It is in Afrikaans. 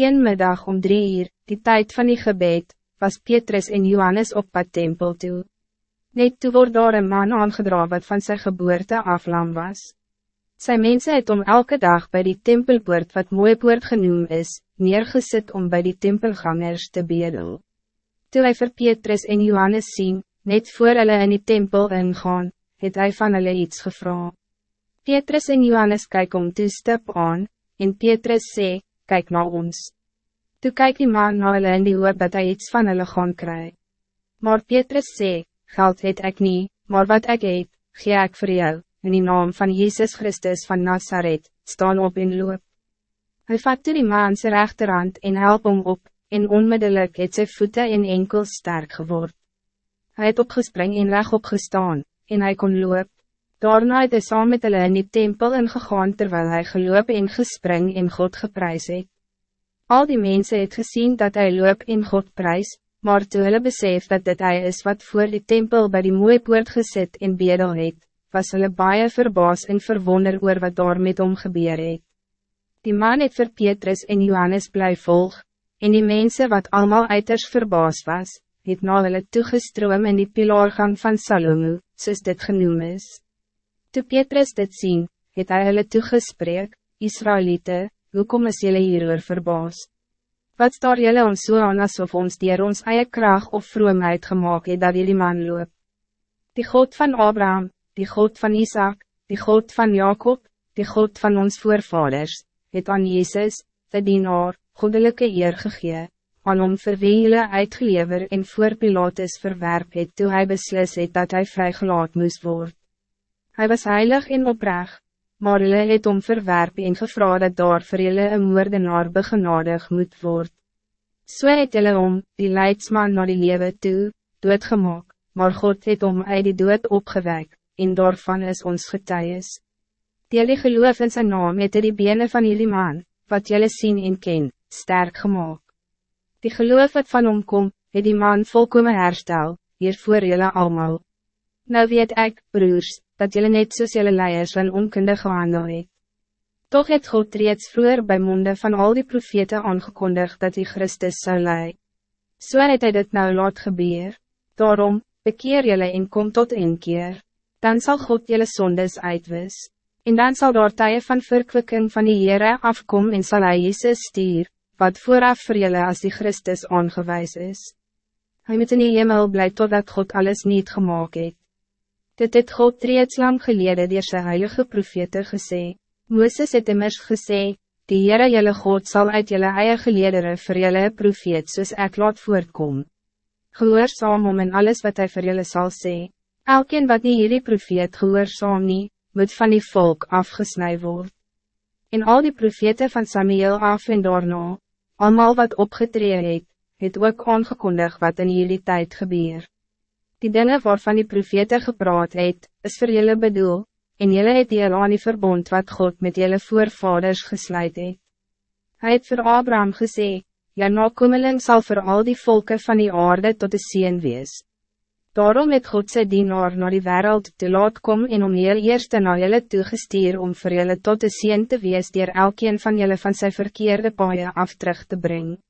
Een middag om drie uur, die tijd van die gebed, was Petrus en Johannes op pad tempel toe. Net toe word daar een man aangedra wat van zijn geboorte aflam was. Zijn mensen het om elke dag bij die tempelpoort wat mooi poort genoemd is, neergezet om bij die tempelgangers te bedel. Toe hy vir Petrus en Johannes zien, net voor hulle in die tempel ingaan, het hy van hulle iets gevra. Petrus en Johannes kyk om toe stip aan, en Petrus sê, kijk naar ons. Toen kyk die man na hulle in die hoop dat hij iets van hulle gaan kry. Maar Petrus sê, geld het ek nie, maar wat ek het, gee ek vir jou, in die naam van Jezus Christus van Nazareth, staan op en loop. Hy vat toe die man sy rechterhand en help hom op, en onmiddellijk het sy voeten en enkels sterk geword. Hij het opgespring en reg opgestaan, en hij kon loop. Daarna het hy saam met hulle in die tempel ingegaan terwijl hij geloop en gespring en God geprys het. Al die mensen het gezien dat hij loop en God prys, maar toe hulle besef dat dit hij is wat voor die tempel bij die mooie poort gezet en bedel het, was hulle baie verbaas en verwonder oor wat daar met hom gebeur het. Die man het vir Petrus en Johannes bly volg, en die mensen wat allemaal uiters verbaas was, het na hulle toegestroom in die pilaargang van Salomo, soos dit genoem is. Toe Petrus dit sien, het hy hulle toegespreek, Israëlieten, hoekom is jylle hieroor verbaas? Wat staar jylle ons so aan asof ons dier ons eie kracht of vroomheid gemaakt het dat jullie man loop? Die God van Abraham, die God van Isaac, die God van Jacob, die God van ons voorvaders, het aan Jezus, de dienaar, goddelijke eer gegee, aan hom vir wie jylle uitgelever en voor Pilatus verwerp het toe hy beslis het dat hij vrygelaat moest worden. Hij was heilig en oprecht, maar hulle het om verwerp en gevra dat daar vir julle een moordenaar begenadig moet worden. So het julle om, die leidsman naar die lewe toe, doodgemaak, maar God het om uit die dood opgewek, en daarvan is ons getuies. Die geloof in zijn naam het die bene van jullie man, wat jullie zien en ken, sterk gemaakt. Die geloof wat van hom kom, het die man volkomen herstel, hier voor jullie allemaal. Nou weet ik, broers, dat jullie net soos jylle leiers van onkundig gehandel het. Toch het God reeds vroeger bij monden van al die profete aangekondigd dat hij Christus zou lei. So het hy dit nou laat gebeur, daarom, bekeer jullie en kom tot een keer, dan zal God jullie zondes uitwis, en dan zal daar tye van verkwikking van die Heere afkom en sal hy Jesus stuur, wat vooraf vir jullie als die Christus aangewijs is. Hij moet in die hemel blij totdat God alles niet gemaakt het. Dit het God reeds lang gelede door sy heilige profete gesê. Mooses het immers gesê, die Heere jylle God zal uit jylle eie geledere vir jylle profeet soos ek laat voortkom. Gehoorzaam om in alles wat hij vir jylle sal sê. Elkeen wat nie hierdie profeet gehoorzaam nie, moet van die volk afgesnij word. En al die profete van Samuel af en daarna, allemaal wat opgetree het, het ook aangekondig wat in jullie tijd gebeurt. Die dingen waarvan die profete gepraat het, is voor jullie bedoel, en jullie het deel aan die verbond wat God met jullie voorvaders gesluit het. Hij het voor Abraham gesê, jou nakomeling zal voor al die volken van die aarde tot de zien wees. Daarom het God sy dienaar naar die wereld te laat kom en om heel eerste na jullie toegestuur om voor jullie tot de zien te wees dier elkeen van jullie van zijn verkeerde paaie af terug te brengen.